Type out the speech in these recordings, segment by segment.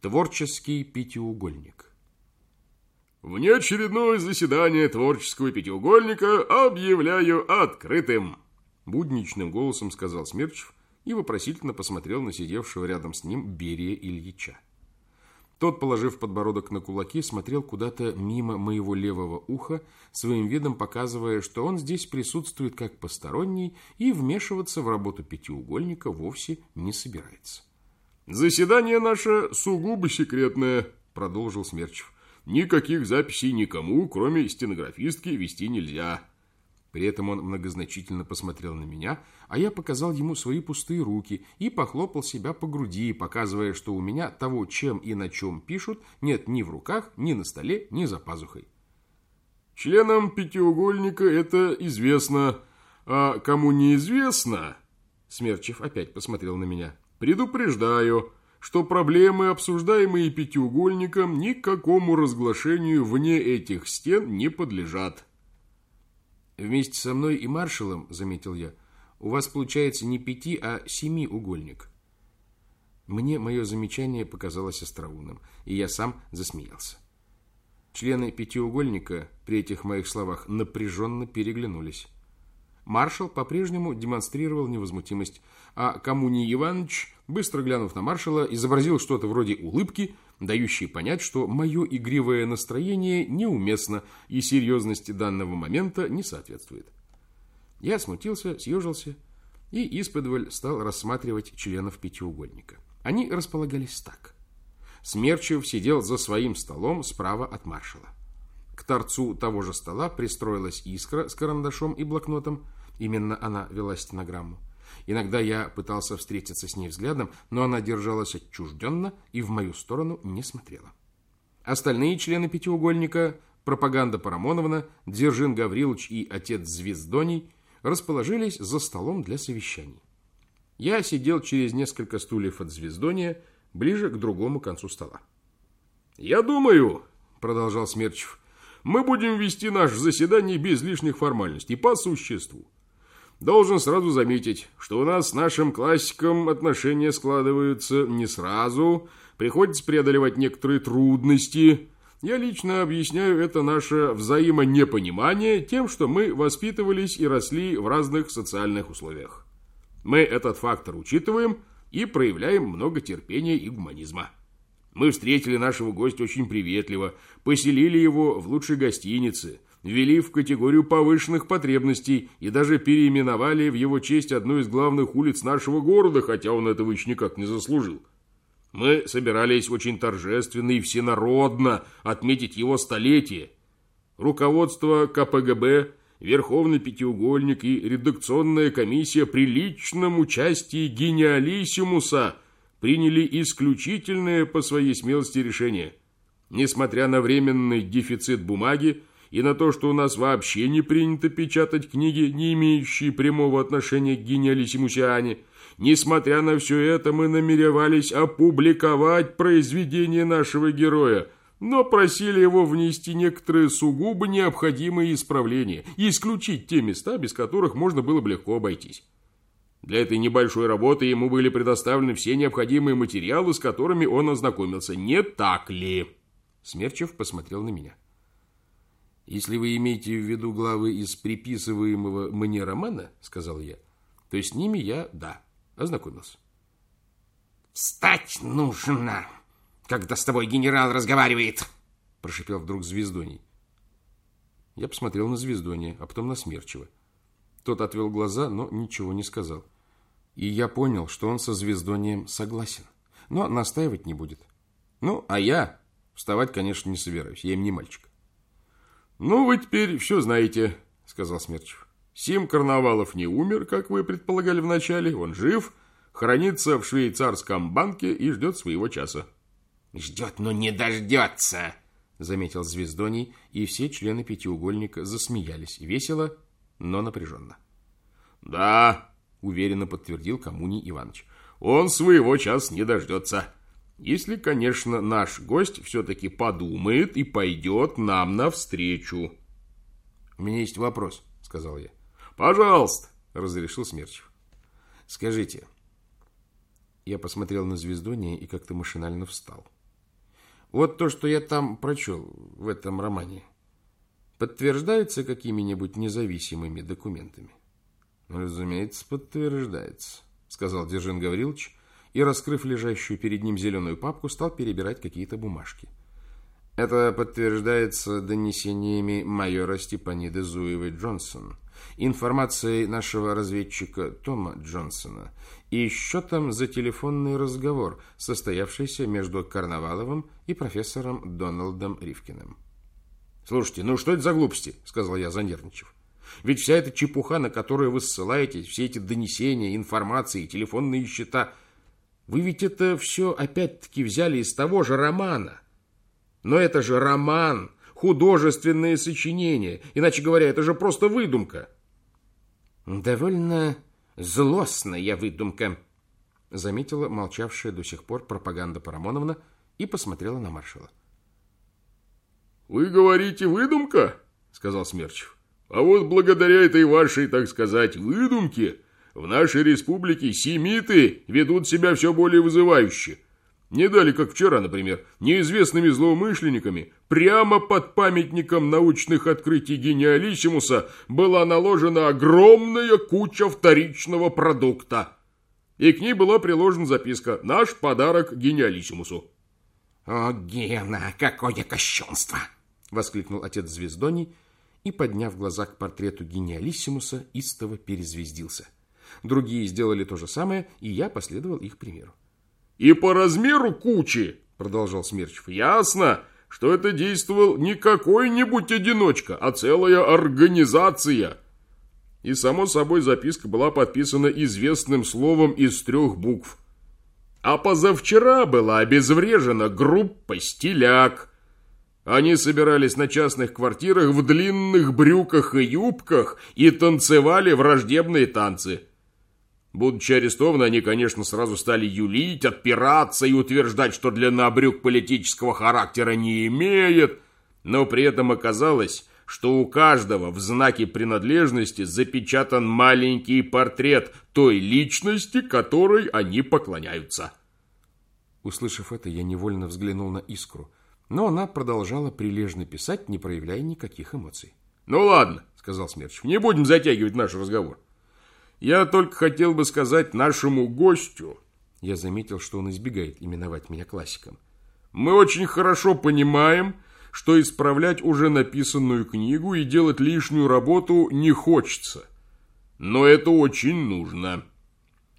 Творческий пятиугольник. Внеочередное заседание творческого пятиугольника объявляю открытым, будничным голосом сказал Смерчев и вопросительно посмотрел на сидевшего рядом с ним Берия Ильича. Тот, положив подбородок на кулаки, смотрел куда-то мимо моего левого уха, своим видом показывая, что он здесь присутствует как посторонний и вмешиваться в работу пятиугольника вовсе не собирается. «Заседание наше сугубо секретное», — продолжил Смерчев. «Никаких записей никому, кроме стенографистки, вести нельзя». При этом он многозначительно посмотрел на меня, а я показал ему свои пустые руки и похлопал себя по груди, показывая, что у меня того, чем и на чем пишут, нет ни в руках, ни на столе, ни за пазухой. Членам пятиугольника это известно, а кому неизвестно, Смерчев опять посмотрел на меня, Предупреждаю, что проблемы, обсуждаемые пятиугольником, никакому разглашению вне этих стен не подлежат. Вместе со мной и маршалом, заметил я, у вас получается не пяти, а семиугольник. Мне мое замечание показалось остроумным, и я сам засмеялся. Члены пятиугольника при этих моих словах напряженно переглянулись. Маршал по-прежнему демонстрировал невозмутимость, а Коммуний Иванович, быстро глянув на маршала, изобразил что-то вроде улыбки, дающей понять, что мое игривое настроение неуместно и серьезности данного момента не соответствует. Я смутился, съежился и исподволь стал рассматривать членов пятиугольника. Они располагались так. Смерчев сидел за своим столом справа от маршала. К торцу того же стола пристроилась искра с карандашом и блокнотом, Именно она вела стенограмму. Иногда я пытался встретиться с ней взглядом, но она держалась отчужденно и в мою сторону не смотрела. Остальные члены пятиугольника, пропаганда Парамоновна, Дзержин Гаврилович и отец Звездоний, расположились за столом для совещаний. Я сидел через несколько стульев от Звездония, ближе к другому концу стола. «Я думаю», — продолжал Смерчев, — «мы будем вести наше заседание без лишних формальностей, по существу. Должен сразу заметить, что у нас с нашим классиком отношения складываются не сразу, приходится преодолевать некоторые трудности. Я лично объясняю это наше взаимонепонимание тем, что мы воспитывались и росли в разных социальных условиях. Мы этот фактор учитываем и проявляем много терпения и гуманизма. Мы встретили нашего гостя очень приветливо, поселили его в лучшей гостинице – ввели в категорию повышенных потребностей и даже переименовали в его честь одну из главных улиц нашего города, хотя он этого еще никак не заслужил. Мы собирались очень торжественно и всенародно отметить его столетие. Руководство КПГБ, Верховный Пятиугольник и редакционная комиссия при личном участии гениалиссимуса приняли исключительное по своей смелости решение. Несмотря на временный дефицит бумаги, и на то, что у нас вообще не принято печатать книги, не имеющие прямого отношения к гениалиссимусиане. Несмотря на все это, мы намеревались опубликовать произведение нашего героя, но просили его внести некоторые сугубо необходимые исправления и исключить те места, без которых можно было бы легко обойтись. Для этой небольшой работы ему были предоставлены все необходимые материалы, с которыми он ознакомился. Не так ли? Смерчев посмотрел на меня. «Если вы имеете в виду главы из приписываемого мне романа, — сказал я, — то с ними я, да, ознакомился». «Встать нужно, когда с тобой генерал разговаривает!» — прошипел вдруг Звездоний. Я посмотрел на Звездония, а потом на Смерчева. Тот отвел глаза, но ничего не сказал. И я понял, что он со Звездонием согласен, но настаивать не будет. Ну, а я вставать, конечно, не собираюсь, я им не мальчик. «Ну, вы теперь все знаете», — сказал Смерчев. «Сим Карнавалов не умер, как вы предполагали вначале. Он жив, хранится в швейцарском банке и ждет своего часа». «Ждет, но не дождется», — заметил Звездоний, и все члены пятиугольника засмеялись. Весело, но напряженно. «Да», — уверенно подтвердил Коммуний Иванович, — «он своего часа не дождется». Если, конечно, наш гость все-таки подумает и пойдет нам навстречу. «У меня есть вопрос», — сказал я. «Пожалуйста», — разрешил Смерчев. «Скажите». Я посмотрел на Звездония и как-то машинально встал. Вот то, что я там прочел в этом романе, подтверждается какими-нибудь независимыми документами? Разумеется, подтверждается, сказал Держин Гаврилович и, раскрыв лежащую перед ним зеленую папку, стал перебирать какие-то бумажки. Это подтверждается донесениями майора Степаниды Зуевой Джонсон, информацией нашего разведчика Тома Джонсона и счетом за телефонный разговор, состоявшийся между Карнаваловым и профессором Дональдом Ривкиным. «Слушайте, ну что это за глупости?» – сказал я, занервничав. «Ведь вся эта чепуха, на которую вы ссылаетесь, все эти донесения, информации, телефонные счета, вы ведь это все опять-таки взяли из того же романа». Но это же роман, художественное сочинение. Иначе говоря, это же просто выдумка. Довольно злостная выдумка, заметила молчавшая до сих пор пропаганда Парамоновна и посмотрела на маршала. «Вы говорите, выдумка?» — сказал Смерчев. «А вот благодаря этой вашей, так сказать, выдумке в нашей республике семиты ведут себя все более вызывающе. Не дали, как вчера, например, неизвестными злоумышленниками прямо под памятником научных открытий гениалиссимуса была наложена огромная куча вторичного продукта. И к ней была приложена записка «Наш подарок гениалиссимусу». «О, Гена, какое кощунство!» — воскликнул отец Звездоний и, подняв глаза к портрету гениалиссимуса, истово перезвездился. Другие сделали то же самое, и я последовал их примеру. И по размеру кучи, продолжал Смерчев, ясно, что это действовал не какой-нибудь одиночка, а целая организация. И, само собой, записка была подписана известным словом из трех букв. А позавчера была обезврежена группа «Стиляк». Они собирались на частных квартирах в длинных брюках и юбках и танцевали враждебные танцы. Будучи арестованы, они, конечно, сразу стали юлить, отпираться и утверждать, что длина брюк политического характера не имеет, но при этом оказалось, что у каждого в знаке принадлежности запечатан маленький портрет той личности, которой они поклоняются. Услышав это, я невольно взглянул на Искру, но она продолжала прилежно писать, не проявляя никаких эмоций. «Ну ладно», — сказал Смерчев, — «не будем затягивать наш разговор. Я только хотел бы сказать нашему гостю, я заметил, что он избегает именовать меня классиком. Мы очень хорошо понимаем, что исправлять уже написанную книгу и делать лишнюю работу не хочется. Но это очень нужно.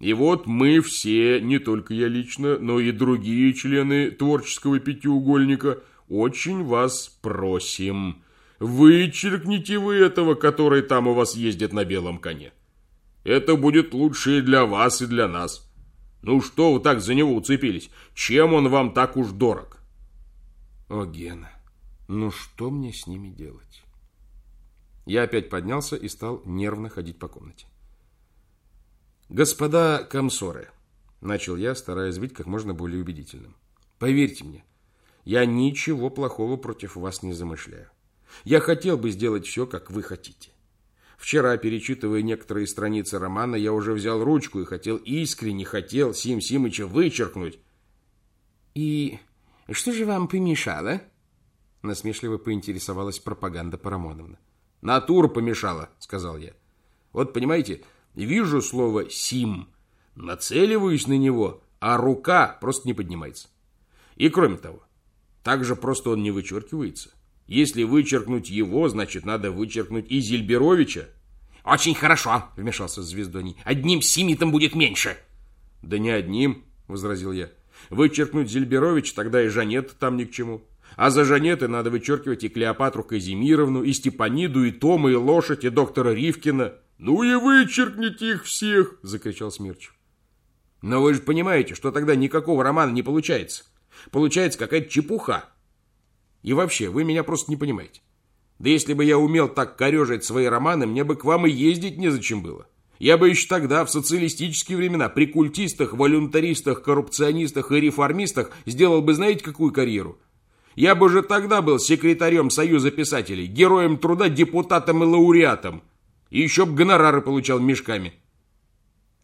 И вот мы все, не только я лично, но и другие члены творческого пятиугольника, очень вас просим. Вычеркните вы этого, который там у вас ездит на белом коне. Это будет лучше и для вас, и для нас. Ну что вы так за него уцепились? Чем он вам так уж дорог? О, Гена, ну что мне с ними делать? Я опять поднялся и стал нервно ходить по комнате. Господа комсоры, начал я, стараясь быть как можно более убедительным. Поверьте мне, я ничего плохого против вас не замышляю. Я хотел бы сделать все, как вы хотите. Вчера, перечитывая некоторые страницы романа, я уже взял ручку и хотел искренне хотел Сим Симыча вычеркнуть. «И что же вам помешало?» Насмешливо поинтересовалась пропаганда Парамоновна. «Натура помешала», — сказал я. «Вот, понимаете, вижу слово «сим», нацеливаюсь на него, а рука просто не поднимается. И кроме того, так же просто он не вычеркивается. Если вычеркнуть его, значит, надо вычеркнуть и Зельберовича. Очень хорошо, вмешался Звездоний. Одним симитом будет меньше. Да не одним, возразил я. Вычеркнуть Зельберович, тогда и Жанет там ни к чему. А за Жанеты надо вычеркивать и Клеопатру Казимировну, и Степаниду, и Тома, и Лошадь, и доктора Ривкина. «Ну и вычеркните их всех!» – закричал Смерчев. «Но вы же понимаете, что тогда никакого романа не получается. Получается какая-то чепуха. И вообще, вы меня просто не понимаете. Да если бы я умел так корежить свои романы, мне бы к вам и ездить незачем было. Я бы еще тогда, в социалистические времена, при культистах, волюнтаристах, коррупционистах и реформистах сделал бы знаете какую карьеру? Я бы уже тогда был секретарем Союза писателей, героем труда, депутатом и лауреатом. И еще бы гонорары получал мешками.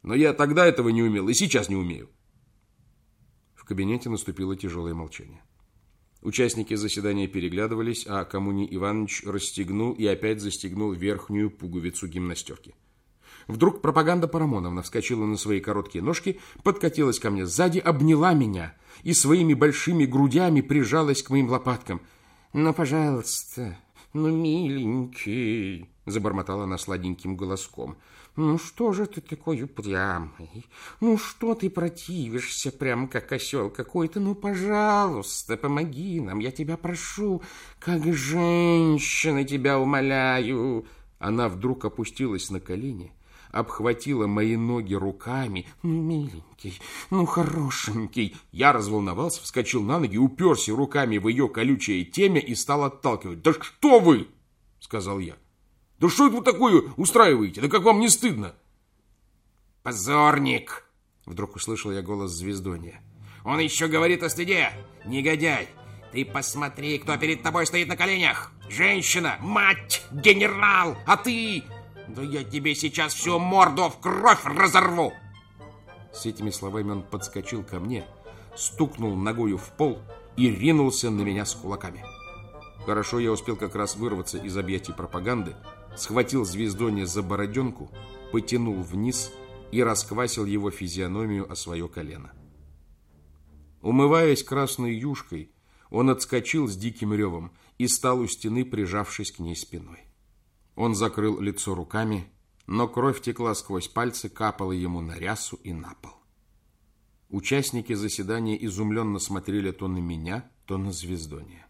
Но я тогда этого не умел и сейчас не умею. В кабинете наступило тяжелое молчание. Участники заседания переглядывались, а Коммуни Иванович расстегнул и опять застегнул верхнюю пуговицу гимнастерки. Вдруг пропаганда Парамоновна вскочила на свои короткие ножки, подкатилась ко мне сзади, обняла меня и своими большими грудями прижалась к моим лопаткам. «Ну, пожалуйста, ну, миленький!» Забормотала она сладеньким голоском. «Ну, что же ты такой упрямый? Ну, что ты противишься, прям как осел какой-то? Ну, пожалуйста, помоги нам, я тебя прошу, как женщина тебя умоляю!» Она вдруг опустилась на колени, обхватила мои ноги руками. «Ну, миленький, ну, хорошенький!» Я разволновался, вскочил на ноги, уперся руками в ее колючее темя и стал отталкивать. «Да что вы!» — сказал я. Да что это вы такое устраиваете? Да как вам не стыдно? Позорник! Вдруг услышал я голос звездония. Он еще говорит о стыде. Негодяй! Ты посмотри, кто перед тобой стоит на коленях. Женщина, мать, генерал, а ты... Да я тебе сейчас всю морду в кровь разорву. С этими словами он подскочил ко мне, стукнул ногою в пол и ринулся на меня с кулаками. Хорошо я успел как раз вырваться из объятий пропаганды, схватил звездоне за бороденку, потянул вниз и расквасил его физиономию о свое колено. Умываясь красной юшкой, он отскочил с диким ревом и стал у стены, прижавшись к ней спиной. Он закрыл лицо руками, но кровь текла сквозь пальцы, капала ему на рясу и на пол. Участники заседания изумленно смотрели то на меня, то на звездония.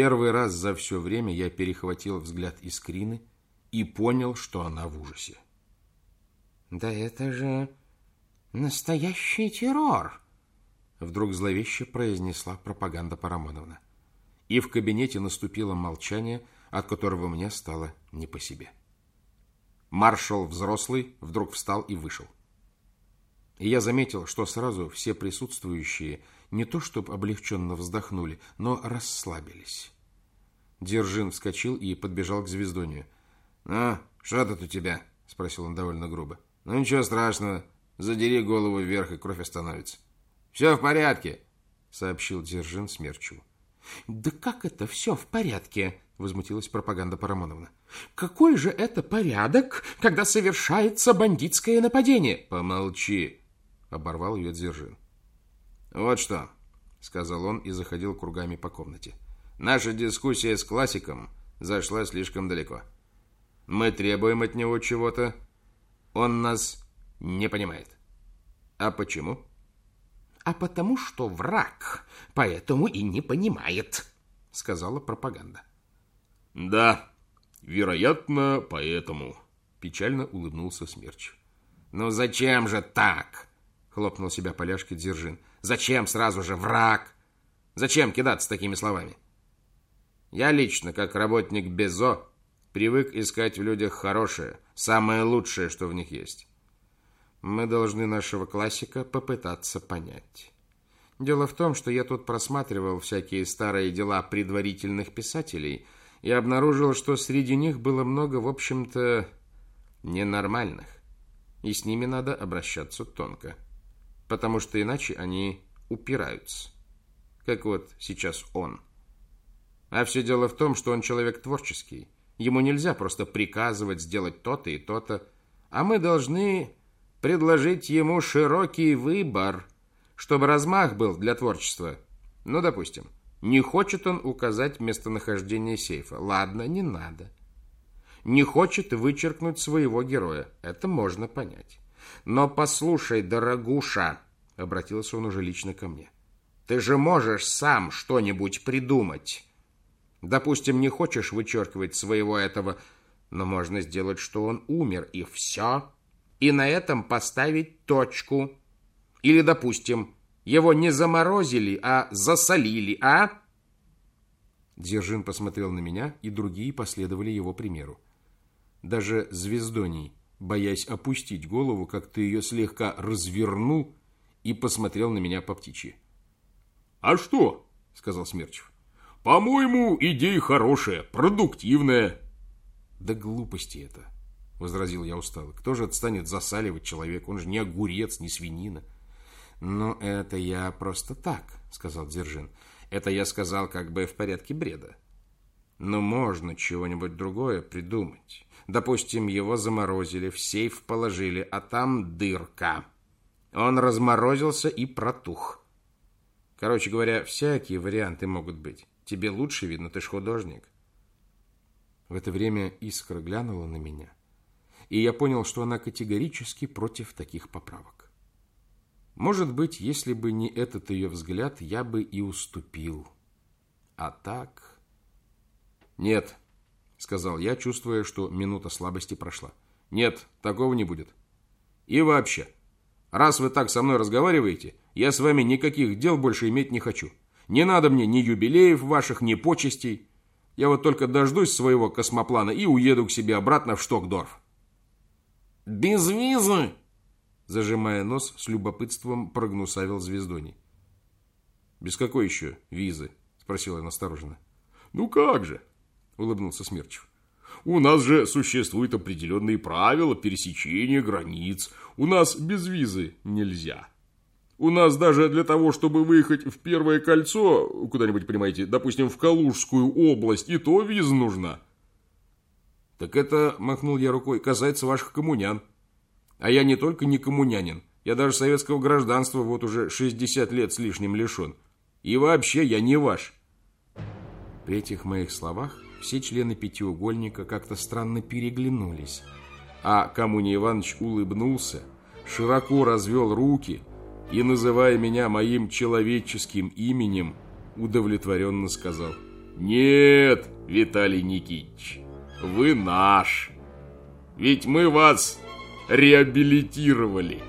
Первый раз за все время я перехватил взгляд Искрины и понял, что она в ужасе. «Да это же настоящий террор!» Вдруг зловеще произнесла пропаганда Парамоновна. И в кабинете наступило молчание, от которого мне стало не по себе. Маршал взрослый вдруг встал и вышел. И я заметил, что сразу все присутствующие – не то чтобы облегченно вздохнули, но расслабились. Держин вскочил и подбежал к звездонию. «Ну, что тут у тебя?» — спросил он довольно грубо. «Ну, ничего страшного. Задери голову вверх, и кровь остановится». «Все в порядке», — сообщил Держин Смерчеву. «Да как это все в порядке?» — возмутилась пропаганда Парамоновна. «Какой же это порядок, когда совершается бандитское нападение?» «Помолчи!» — оборвал ее Дзержин. «Вот что», — сказал он и заходил кругами по комнате. «Наша дискуссия с классиком зашла слишком далеко. Мы требуем от него чего-то. Он нас не понимает. А почему?» «А потому что враг, поэтому и не понимает», — сказала пропаганда. «Да, вероятно, поэтому», — печально улыбнулся Смерч. «Ну зачем же так?» — хлопнул себя поляшки Дзержин. Зачем сразу же враг? Зачем кидаться такими словами? Я лично, как работник Безо, привык искать в людях хорошее, самое лучшее, что в них есть. Мы должны нашего классика попытаться понять. Дело в том, что я тут просматривал всякие старые дела предварительных писателей и обнаружил, что среди них было много, в общем-то, ненормальных. И с ними надо обращаться тонко потому что иначе они упираются. Как вот сейчас он. А все дело в том, что он человек творческий. Ему нельзя просто приказывать сделать то-то и то-то, а мы должны предложить ему широкий выбор, чтобы размах был для творчества. Ну, допустим, не хочет он указать местонахождение сейфа. Ладно, не надо. Не хочет вычеркнуть своего героя. Это можно понять. Но послушай, дорогуша, обратился он уже лично ко мне. Ты же можешь сам что-нибудь придумать. Допустим, не хочешь вычеркивать своего этого, но можно сделать, что он умер, и все. И на этом поставить точку. Или, допустим, его не заморозили, а засолили, а? Дзержин посмотрел на меня, и другие последовали его примеру. Даже Звездоний боясь опустить голову, как ты ее слегка развернул и посмотрел на меня по птичьи. «А что?» — сказал Смерчев. «По-моему, идея хорошая, продуктивная». «Да глупости это», — возразил я устало. «Кто же отстанет засаливать человека? Он же не огурец, не свинина. «Ну, это я просто так», — сказал Дзержин. «Это я сказал как бы в порядке бреда. Но можно чего-нибудь другое придумать. Допустим, его заморозили, в сейф положили, а там дырка. Он разморозился и протух. Короче говоря, всякие варианты могут быть. Тебе лучше видно, ты ж художник». В это время Искра глянула на меня, и я понял, что она категорически против таких поправок. Может быть, если бы не этот ее взгляд, я бы и уступил. А так... Нет, сказал я, чувствуя, что минута слабости прошла. Нет, такого не будет. И вообще, раз вы так со мной разговариваете, я с вами никаких дел больше иметь не хочу. Не надо мне ни юбилеев ваших, ни почестей. Я вот только дождусь своего космоплана и уеду к себе обратно в Штокдорф. «Без визы?» Зажимая нос, с любопытством прогнусавил Звездоний. «Без какой еще визы?» – спросил я настороженно. «Ну как же?» – улыбнулся Смерчев. «У нас же существуют определенные правила пересечения границ. У нас без визы нельзя. У нас даже для того, чтобы выехать в Первое кольцо, куда-нибудь, понимаете, допустим, в Калужскую область, и то виза нужна». «Так это, – махнул я рукой, – касается ваших коммунян». А я не только не коммунянин, я даже советского гражданства вот уже 60 лет с лишним лишен. И вообще я не ваш. При этих моих словах все члены пятиугольника как-то странно переглянулись. А Камуни Иванович улыбнулся, широко развел руки и, называя меня моим человеческим именем, удовлетворенно сказал «Нет, Виталий Никитич, вы наш, ведь мы вас реабилитировали.